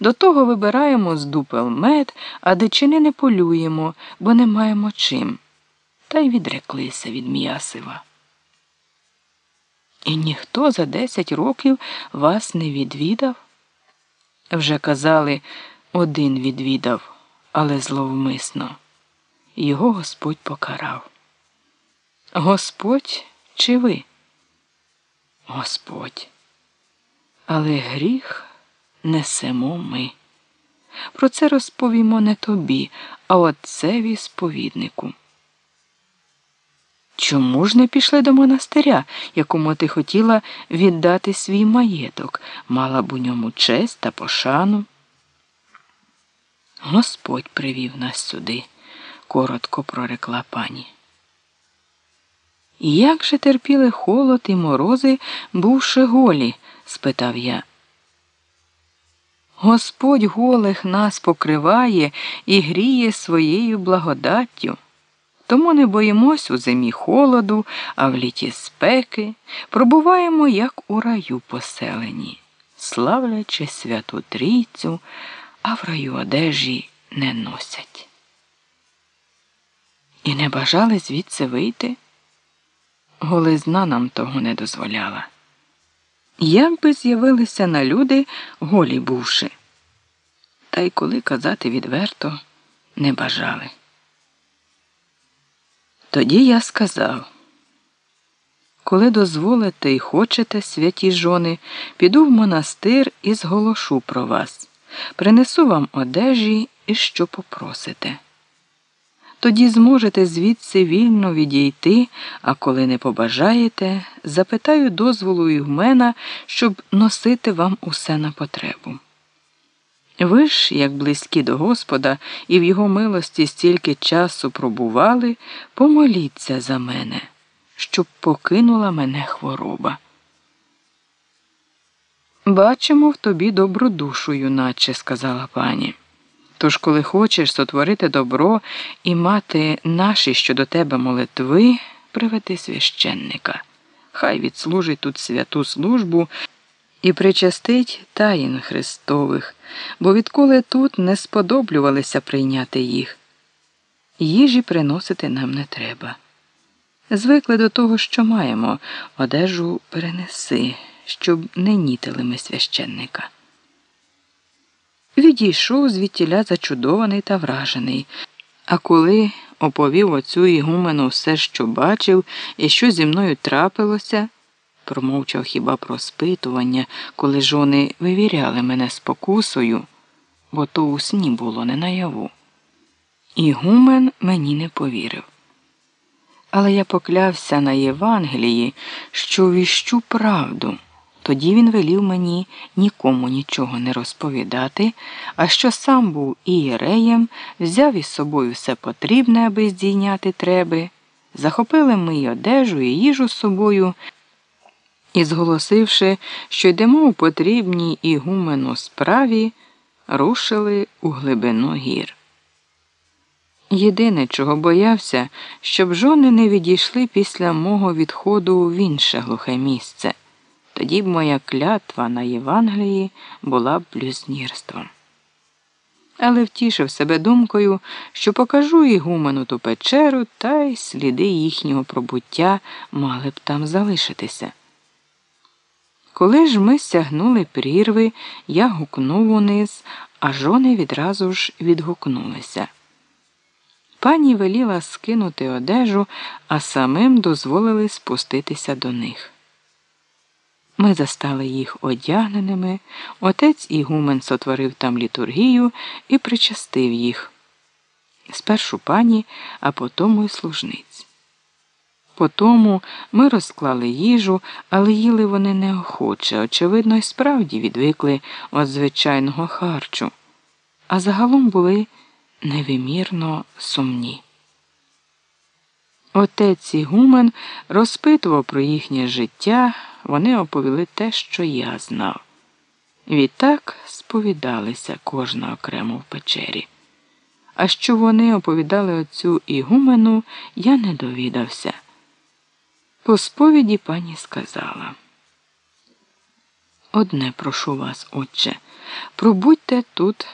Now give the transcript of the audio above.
До того вибираємо з дупел мед, а дичини не полюємо, бо не маємо чим. Та й відреклися від м'ясива. І ніхто за десять років вас не відвідав? Вже казали, один відвідав, але зловмисно. Його Господь покарав. Господь чи ви? Господь. Але гріх несемо ми. Про це розповімо не тобі, а отцеві сповіднику. Чому ж не пішли до монастиря, якому ти хотіла віддати свій маєток, мала б у ньому честь та пошану? Господь привів нас сюди, коротко прорекла пані. Як же терпіли холод і морози, бувши голі? спитав я. Господь голих нас покриває і гріє своєю благодаттю. Тому не боїмось у зимі холоду, а в літі спеки пробуваємо, як у раю поселені, славлячи святу трійцю, а в раю одежі не носять. І не бажали звідси вийти? Голизна нам того не дозволяла. Як би з'явилися на люди, голі бувши, та й коли казати відверто не бажали. Тоді я сказав, коли дозволите і хочете, святі жони, піду в монастир і зголошу про вас, принесу вам одежі і що попросите. Тоді зможете звідси вільно відійти, а коли не побажаєте, запитаю дозволу ігмена, щоб носити вам усе на потребу. Ви ж, як близькі до Господа, і в Його милості стільки часу пробували, помоліться за мене, щоб покинула мене хвороба. Бачимо в тобі добру душу, юначе, сказала пані. Тож, коли хочеш сотворити добро і мати наші щодо тебе молитви, приведи священника. Хай відслужить тут святу службу і причастить таїн Христових, бо відколи тут не сподоблювалися прийняти їх. Їжі приносити нам не треба. Звикли до того, що маємо, одежу перенеси, щоб не нітили ми священника. Відійшов звідтіля зачудований та вражений, а коли оповів оцю ігумену все, що бачив і що зі мною трапилося, промовчав хіба про спитування, коли жони вивіряли мене спокусою, бо то у сні було не наяву. Ігумен мені не повірив. Але я поклявся на Євангелії, що віщу правду. Тоді він велів мені нікому нічого не розповідати, а що сам був ієреєм, взяв із собою все потрібне, аби здійняти треби, захопили ми й одежу і їжу з собою і, зголосивши, що йдемо у потрібній ігумену справі, рушили у глибину гір. Єдине, чого боявся, щоб жони не відійшли після мого відходу в інше глухе місце. Тоді б моя клятва на Євангелії була б блюзнірством. Але втішив себе думкою, що покажу ігумену ту печеру, та й сліди їхнього пробуття мали б там залишитися. Коли ж ми сягнули прірви, я гукнув униз, а жони відразу ж відгукнулися. Пані веліла скинути одежу, а самим дозволили спуститися до них. Ми застали їх одягненими, отець Ігумен сотворив там літургію і причастив їх. Спершу пані, а потому й служниць. Потому ми розклали їжу, але їли вони неохоче, очевидно, й справді відвикли від звичайного харчу, а загалом були невимірно сумні. Отець Ігумен розпитував про їхнє життя, вони оповіли те, що я знав. Відтак сповідалися кожна окремо в печері. А що вони оповідали отцю Ігумену, я не довідався. По сповіді пані сказала. Одне прошу вас, отче. Пробудьте тут